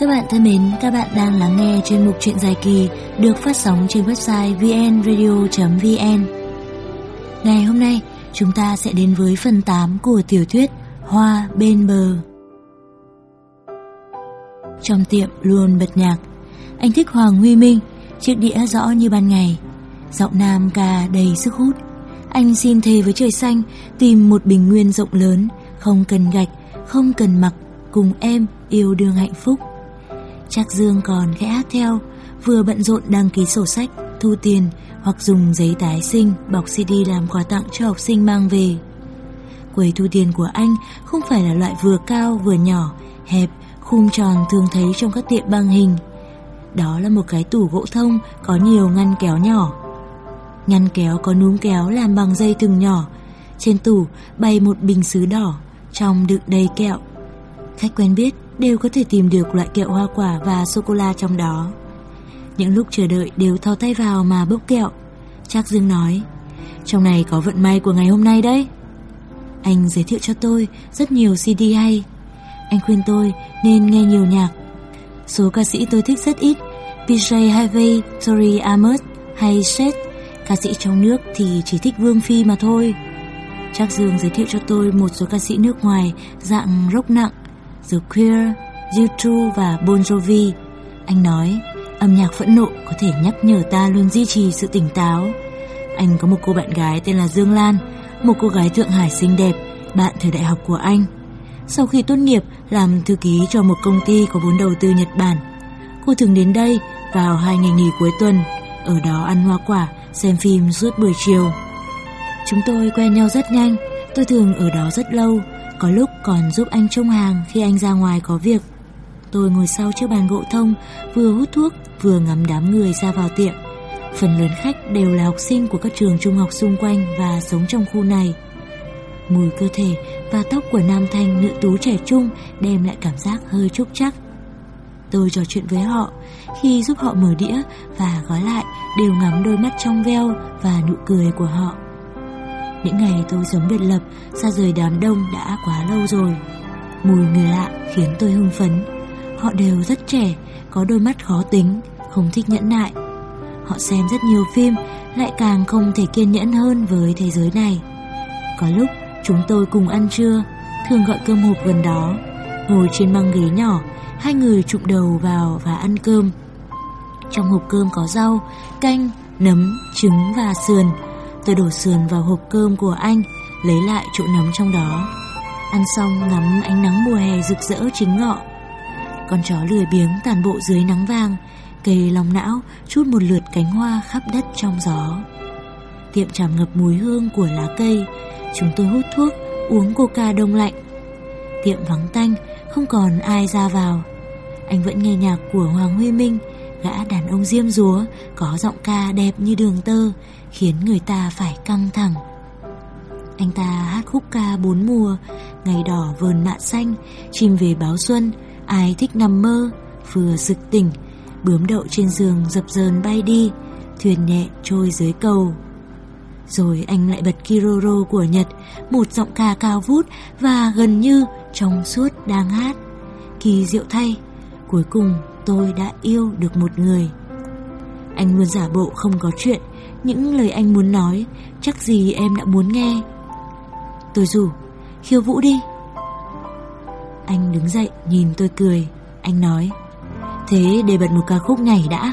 Các bạn thân mến, các bạn đang lắng nghe chuyên mục truyện dài kỳ được phát sóng trên website vnradio.vn. Ngày hôm nay, chúng ta sẽ đến với phần 8 của tiểu thuyết Hoa bên bờ. Trong tiệm luôn bật nhạc, anh thích Hoàng Huy Minh, chiếc đĩa rõ như ban ngày. Giọng nam ca đầy sức hút. Anh xin thề với trời xanh tìm một bình nguyên rộng lớn, không cần gạch, không cần mặc, cùng em yêu đương hạnh phúc. Trác Dương còn khẽ hát theo, vừa bận rộn đăng ký sổ sách, thu tiền hoặc dùng giấy tái sinh bọc CD làm quà tặng cho học sinh mang về. Quầy thu tiền của anh không phải là loại vừa cao vừa nhỏ, hẹp, khung tròn thường thấy trong các tiệm băng hình. Đó là một cái tủ gỗ thông có nhiều ngăn kéo nhỏ. Ngăn kéo có núm kéo làm bằng dây thừng nhỏ. Trên tủ bày một bình sứ đỏ, trong đựng đầy kẹo. Khách quen biết đều có thể tìm được loại kẹo hoa quả và sô-cô-la trong đó. Những lúc chờ đợi đều thò tay vào mà bốc kẹo. Trác Dương nói, trong này có vận may của ngày hôm nay đấy. Anh giới thiệu cho tôi rất nhiều CD hay. Anh khuyên tôi nên nghe nhiều nhạc. Số ca sĩ tôi thích rất ít, PJ Harvey, Tori Amos hay Seth. Ca sĩ trong nước thì chỉ thích Vương Phi mà thôi. Trác Dương giới thiệu cho tôi một số ca sĩ nước ngoài dạng rock nặng The Queer, U2 và Bon Jovi. Anh nói, âm nhạc phẫn nộ có thể nhắc nhở ta luôn duy trì sự tỉnh táo. Anh có một cô bạn gái tên là Dương Lan, một cô gái Thượng Hải xinh đẹp, bạn thời đại học của anh. Sau khi tốt nghiệp, làm thư ký cho một công ty có vốn đầu tư Nhật Bản. Cô thường đến đây vào hai ngày nghỉ cuối tuần, ở đó ăn hoa quả, xem phim suốt buổi chiều. Chúng tôi quen nhau rất nhanh, tôi thường ở đó rất lâu, có lúc còn giúp anh trông hàng khi anh ra ngoài có việc. Tôi ngồi sau chiếc bàn gỗ thông, vừa hút thuốc, vừa ngắm đám người ra vào tiệm. Phần lớn khách đều là học sinh của các trường trung học xung quanh và sống trong khu này. Mùi cơ thể và tóc của nam thanh nữ tú trẻ trung đem lại cảm giác hơi trúc chắc. Tôi trò chuyện với họ, khi giúp họ mở đĩa và gói lại đều ngắm đôi mắt trong veo và nụ cười của họ. Những ngày tôi sống biệt lập, xa rời đám đông đã quá lâu rồi. Mùi người lạ khiến tôi hưng phấn. Họ đều rất trẻ, có đôi mắt khó tính, không thích nhẫn nại. Họ xem rất nhiều phim, lại càng không thể kiên nhẫn hơn với thế giới này. Có lúc chúng tôi cùng ăn trưa, thường gọi cơm hộp gần đó. Ngồi trên băng ghế nhỏ, hai người chụm đầu vào và ăn cơm. Trong hộp cơm có rau, canh, nấm, trứng và sườn. Tôi đổ sườn vào hộp cơm của anh, lấy lại chỗ nấm trong đó. Ăn xong ngắm ánh nắng mùa hè rực rỡ chính ngọ. Con chó lười biếng tàn bộ dưới nắng vàng, cây lòng não chút một lượt cánh hoa khắp đất trong gió. Tiệm tràm ngập mùi hương của lá cây, chúng tôi hút thuốc, uống coca đông lạnh. Tiệm vắng tanh, không còn ai ra vào. Anh vẫn nghe nhạc của Hoàng Huy Minh, gã đàn ông diêm rúa, có giọng ca đẹp như đường tơ, khiến người ta phải căng thẳng. Anh ta hát khúc ca bốn mùa, ngày đỏ vườn mạ xanh, chim về báo xuân, ai thích nằm mơ, vừa sực tỉnh, bướm đậu trên giường dập dờn bay đi, thuyền nhẹ trôi dưới cầu. Rồi anh lại bật Kiroro của Nhật, một giọng ca cao vút và gần như trong suốt đang hát. Kỳ diệu thay, cuối cùng tôi đã yêu được một người. Anh luôn giả bộ không có chuyện, những lời anh muốn nói, chắc gì em đã muốn nghe. Tôi rủ, khiêu vũ đi. Anh đứng dậy nhìn tôi cười, anh nói, thế để bật một ca khúc nhảy đã.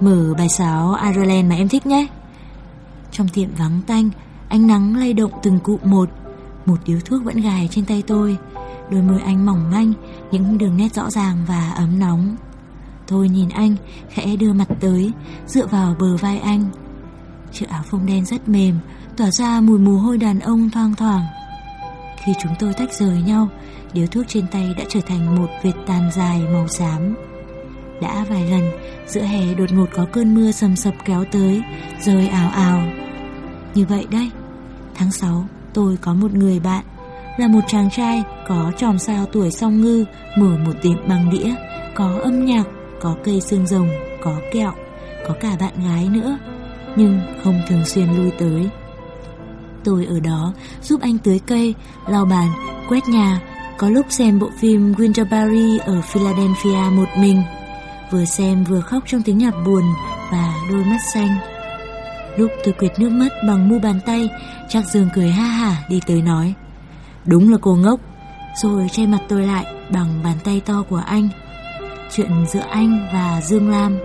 Mở bài sáo Ireland mà em thích nhé. Trong tiệm vắng tanh, ánh nắng lay động từng cụm một, một điếu thuốc vẫn gài trên tay tôi, đôi môi anh mỏng manh, những đường nét rõ ràng và ấm nóng. Tôi nhìn anh, khẽ đưa mặt tới, dựa vào bờ vai anh. Chiếc áo phông đen rất mềm, tỏa ra mùi mồ hôi đàn ông thoang thoảng. Khi chúng tôi tách rời nhau, điếu thuốc trên tay đã trở thành một vệt tàn dài màu xám. Đã vài lần, giữa hè đột ngột có cơn mưa sầm sập kéo tới, rơi ào ào. Như vậy đây, tháng 6 tôi có một người bạn, là một chàng trai có tròm sao tuổi song ngư, mở một tiệm bằng đĩa, có âm nhạc, có cây xương rồng, có kẹo, có cả bạn gái nữa, nhưng không thường xuyên lui tới. Tôi ở đó giúp anh tưới cây, lau bàn, quét nhà, Có lúc xem bộ phim Winterberry ở Philadelphia một mình Vừa xem vừa khóc trong tiếng nhạc buồn và đôi mắt xanh Lúc tôi quệt nước mắt bằng mu bàn tay Chắc Dương cười ha hả đi tới nói Đúng là cô ngốc Rồi che mặt tôi lại bằng bàn tay to của anh Chuyện giữa anh và Dương Lam.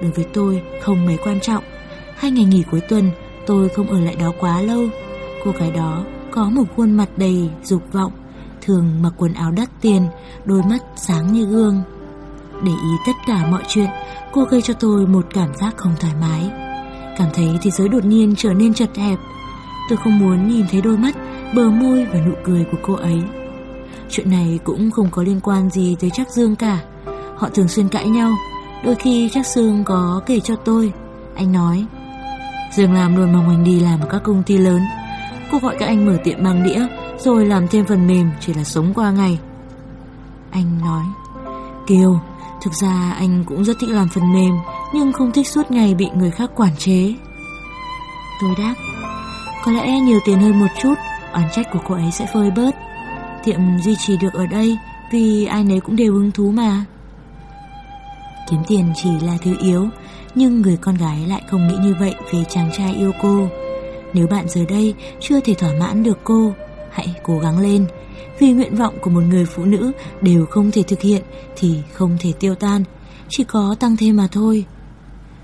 Đối với tôi, không mấy quan trọng. Hai ngày nghỉ cuối tuần, tôi không ở lại đó quá lâu. Cô gái đó có một khuôn mặt đầy dục vọng, Thường mặc quần áo đắt tiền, Đôi mắt sáng như gương. Để ý tất cả mọi chuyện, Cô gây cho tôi một cảm giác không thoải mái. Cảm thấy thế giới đột nhiên trở nên chật hẹp. Tôi không muốn nhìn thấy đôi mắt, Bờ môi và nụ cười của cô ấy. Chuyện này cũng không có liên quan gì tới chắc Dương cả. Họ thường xuyên cãi nhau. Đôi khi chắc Sương có kể cho tôi. Anh nói Dương làm luôn mong anh đi làm ở các công ty lớn. Cô gọi các anh mở tiệm mang đĩa, Rồi làm thêm phần mềm Chỉ là sống qua ngày. Anh nói, Kiều, Thực ra anh cũng rất thích làm phần mềm, Nhưng không thích suốt ngày bị người khác quản chế. Tôi đáp, Có lẽ nhiều tiền hơn một chút, Oán trách của cô ấy sẽ phơi bớt. Tiệm duy trì được ở đây Vì ai nấy cũng đều hứng thú mà. Kiếm tiền chỉ là thứ yếu, Nhưng người con gái lại không nghĩ như vậy Về chàng trai yêu cô. Nếu bạn giờ đây chưa thể thỏa mãn được cô, Hãy cố gắng lên. Vì nguyện vọng của một người phụ nữ Đều không thể thực hiện Thì không thể tiêu tan, Chỉ có tăng thêm mà thôi.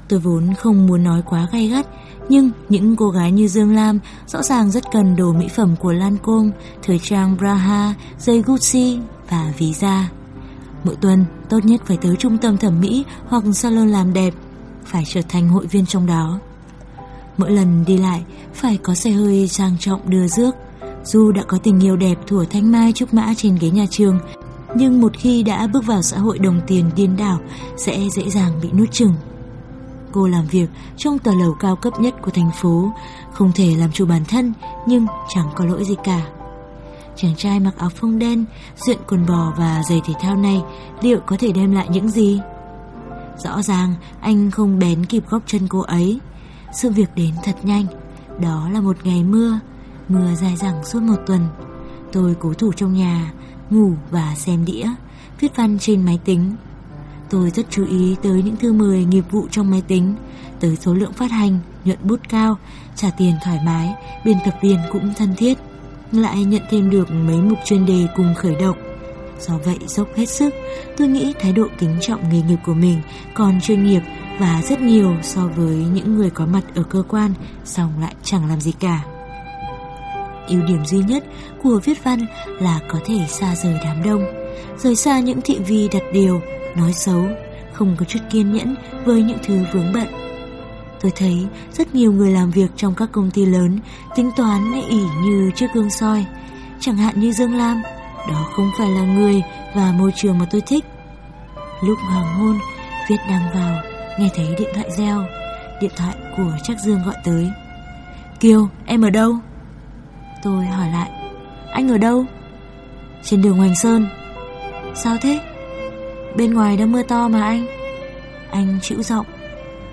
Tôi vốn không muốn nói quá gay gắt, Nhưng những cô gái như Dương Lam Rõ ràng rất cần đồ mỹ phẩm của Lancome Thời trang Braha Dây Gucci và Visa. Mỗi tuần, tốt nhất phải tới trung tâm thẩm mỹ Hoặc salon làm đẹp, Phải trở thành hội viên trong đó. Mỗi lần đi lại, Phải có xe hơi trang trọng đưa rước. Dù đã có tình yêu đẹp Thủa thanh mai trúc mã trên ghế nhà trường, Nhưng một khi đã bước vào xã hội đồng tiền điên đảo, Sẽ dễ dàng bị nuốt chừng Cô làm việc trong tòa lầu cao cấp nhất của thành phố, Không thể làm chủ bản thân, Nhưng chẳng có lỗi gì cả. Chàng trai mặc áo phông đen diện quần bò và giày thể thao này Liệu có thể đem lại những gì? Rõ ràng anh không bén kịp góc chân cô ấy. Sự việc đến thật nhanh. Đó là một ngày mưa. Mưa dài dẳng suốt một tuần. Tôi cố thủ trong nhà Ngủ và xem đĩa Viết văn trên máy tính. Tôi rất chú ý tới những thư mời nghiệp vụ trong máy tính, tới số lượng phát hành, nhuận bút cao, trả tiền thoải mái, biên tập viên cũng thân thiết. Lại nhận thêm được mấy mục chuyên đề cùng khởi động. Do vậy dốc hết sức, tôi nghĩ thái độ kính trọng nghề nghiệp của mình còn chuyên nghiệp và rất nhiều so với những người có mặt ở cơ quan, xong lại chẳng làm gì cả. ưu điểm duy nhất của viết văn là có thể xa rời đám đông, rời xa những thị vi đặt điều, nói xấu, không có chút kiên nhẫn với những thứ vướng bận. Tôi thấy rất nhiều người làm việc trong các công ty lớn tính toán ỉ như chiếc gương soi, chẳng hạn như Dương Lam, đó không phải là người và môi trường mà tôi thích. Lúc hoàng hôn, Viết đang vào, nghe thấy điện thoại reo, điện thoại của chắc Dương gọi tới. Kiều, em ở đâu? Tôi hỏi lại, anh ở đâu? Trên đường Hoành Sơn. Sao thế? Bên ngoài đã mưa to mà anh Anh chịu giọng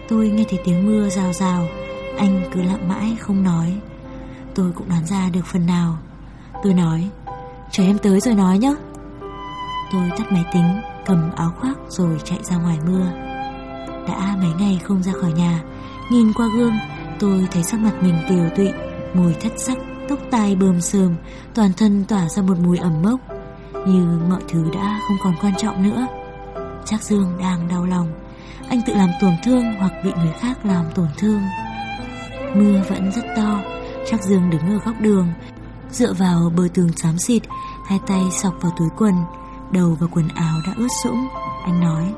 Tôi nghe thấy tiếng mưa rào rào, Anh cứ lặng mãi không nói. Tôi cũng đoán ra được phần nào. Tôi nói, Chờ em tới rồi nói nhé Tôi tắt máy tính, Cầm áo khoác rồi chạy ra ngoài mưa. Đã mấy ngày không ra khỏi nhà, Nhìn qua gương, Tôi thấy sắc mặt mình tiều tụy, Mùi thất sắc, Tóc tai bơm sờm Toàn thân tỏa ra một mùi ẩm mốc. Như mọi thứ đã không còn quan trọng nữa. Chắc Dương đang đau lòng. Anh tự làm tổn thương hoặc bị người khác làm tổn thương. Mưa vẫn rất to, Chắc Dương đứng ở góc đường, Dựa vào bờ tường xám xịt, Hai tay sọc vào túi quần, Đầu và quần áo đã ướt sũng. Anh nói,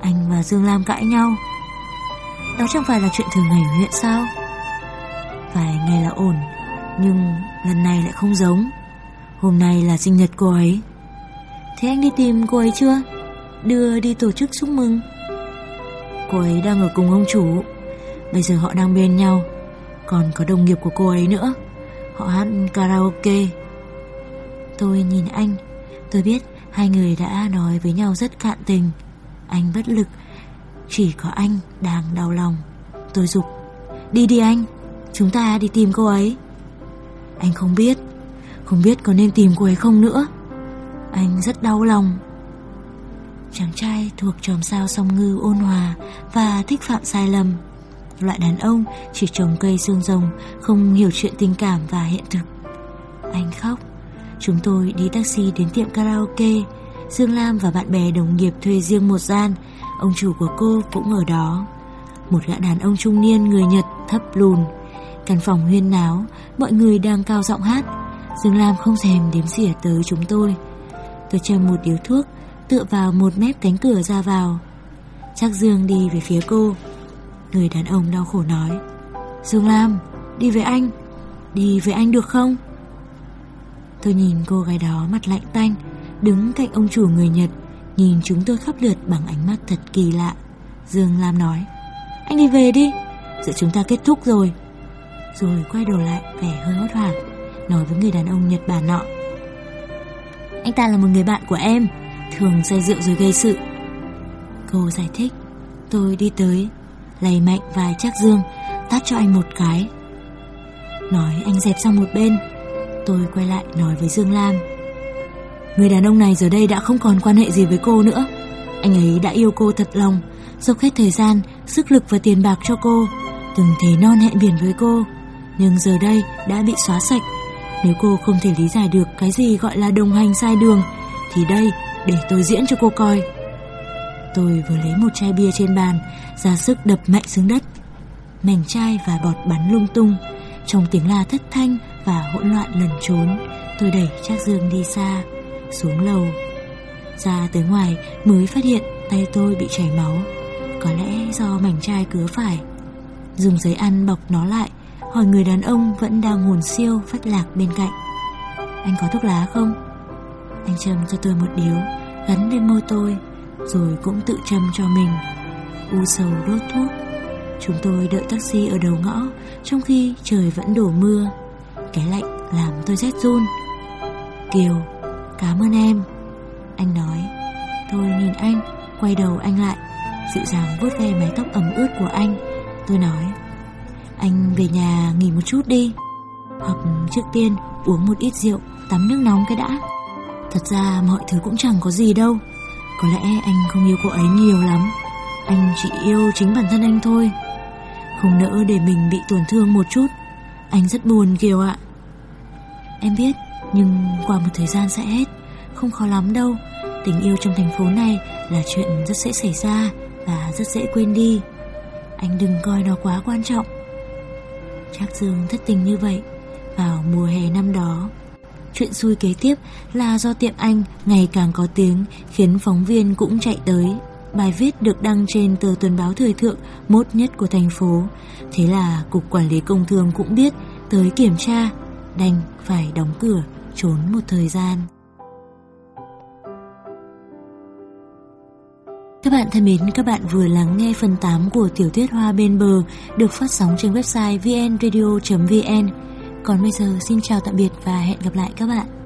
Anh và Dương Lam cãi nhau. Đó chẳng phải là chuyện thường ngày huyện sao? Vài ngày là ổn, Nhưng lần này lại không giống. Hôm nay là sinh nhật cô ấy. Thế anh đi tìm cô ấy chưa? Đưa đi tổ chức chúc mừng. Cô ấy đang ở cùng ông chủ, bây giờ họ đang bên nhau, còn có đồng nghiệp của cô ấy nữa. Họ hát karaoke. Tôi nhìn anh, tôi biết hai người đã nói với nhau rất cạn tình. Anh bất lực, chỉ có anh đang đau lòng. Tôi dục, đi đi anh, chúng ta đi tìm cô ấy. Anh không biết, không biết có nên tìm cô ấy không nữa. Anh rất đau lòng Chàng trai thuộc chòm sao song ngư ôn hòa Và thích phạm sai lầm Loại đàn ông chỉ trồng cây xương rồng, Không hiểu chuyện tình cảm và hiện thực. Anh khóc. Chúng tôi đi taxi đến tiệm karaoke. Dương Lam và bạn bè đồng nghiệp thuê riêng một gian. Ông chủ của cô cũng ở đó. Một gã đàn ông trung niên người Nhật thấp lùn. Căn phòng huyên náo, Mọi người đang cao giọng hát. Dương Lam không thèm đếm xỉa tới chúng tôi. Tôi châm một điếu thuốc Tựa vào một mép cánh cửa ra vào. Chắc Dương đi về phía cô. Người đàn ông đau khổ nói, Dương Lam, Đi với anh. Đi với anh được không? Tôi nhìn cô gái đó mặt lạnh tanh, Đứng cạnh ông chủ người Nhật, Nhìn chúng tôi khắp lượt bằng ánh mắt thật kỳ lạ. Dương Lam nói, Anh đi về đi Giữa chúng ta kết thúc rồi. Rồi quay đầu lại, vẻ hơi hốt hoảng, Nói với người đàn ông Nhật Bản nọ, Anh ta là một người bạn của em. Thường say rượu rồi gây sự. Cô giải thích Tôi đi tới Lầy mạnh vài chắc dương Tát cho anh một cái. Nói anh dẹp sang một bên Tôi quay lại nói với Dương Lam Người đàn ông này giờ đây đã không còn quan hệ gì với cô nữa. Anh ấy đã yêu cô thật lòng Dốc hết thời gian, sức lực và tiền bạc cho cô Từng thế non hẹn biển với cô Nhưng giờ đây đã bị xóa sạch. Nếu cô không thể lý giải được cái gì gọi là đồng hành sai đường Thì đây để tôi diễn cho cô coi. Tôi vừa lấy một chai bia trên bàn, ra sức đập mạnh xuống đất. Mảnh chai và bọt bắn lung tung, Trong tiếng la thất thanh và hỗn loạn lần trốn, Tôi đẩy Trác Dương đi xa, Xuống lầu. Ra tới ngoài mới phát hiện tay tôi bị chảy máu, Có lẽ do mảnh chai cứa phải. Dùng giấy ăn bọc nó lại, Hỏi người đàn ông vẫn đang hồn siêu phách lạc bên cạnh. Anh có thuốc lá không? Anh châm cho tôi một điếu, Gắn lên môi tôi, Rồi cũng tự châm cho mình. U sầu đốt thuốc. Chúng tôi đợi taxi ở đầu ngõ, Trong khi trời vẫn đổ mưa. Cái lạnh làm tôi rét run. Kiều, Cảm ơn em. Anh nói. Tôi nhìn anh, Quay đầu anh lại, Dịu dàng vuốt ve mái tóc ẩm ướt của anh. Tôi nói, Anh về nhà nghỉ một chút đi. Hoặc trước tiên, uống một ít rượu, Tắm nước nóng cái đã. Thật ra mọi thứ cũng chẳng có gì đâu. Có lẽ anh không yêu cô ấy nhiều lắm. Anh chỉ yêu chính bản thân anh thôi. Không nỡ để mình bị tổn thương một chút. Anh rất buồn, Kiều ạ. Em biết, Nhưng qua một thời gian sẽ hết. Không khó lắm đâu. Tình yêu trong thành phố này là chuyện rất dễ xảy ra Và rất dễ quên đi. Anh đừng coi nó quá quan trọng. Trác Dương thất tình như vậy Vào mùa hè năm đó. Chuyện xui kế tiếp là do tiệm anh ngày càng có tiếng khiến phóng viên cũng chạy tới. Bài viết được đăng trên tờ tuần báo thời thượng mốt nhất của thành phố. Thế là Cục Quản lý Công Thương cũng biết tới kiểm tra, đành phải đóng cửa, trốn một thời gian. Các bạn thân mến, các bạn vừa lắng nghe phần 8 của tiểu thuyết Hoa bên bờ được phát sóng trên website vnradio.vn. Còn bây giờ xin chào tạm biệt và hẹn gặp lại các bạn.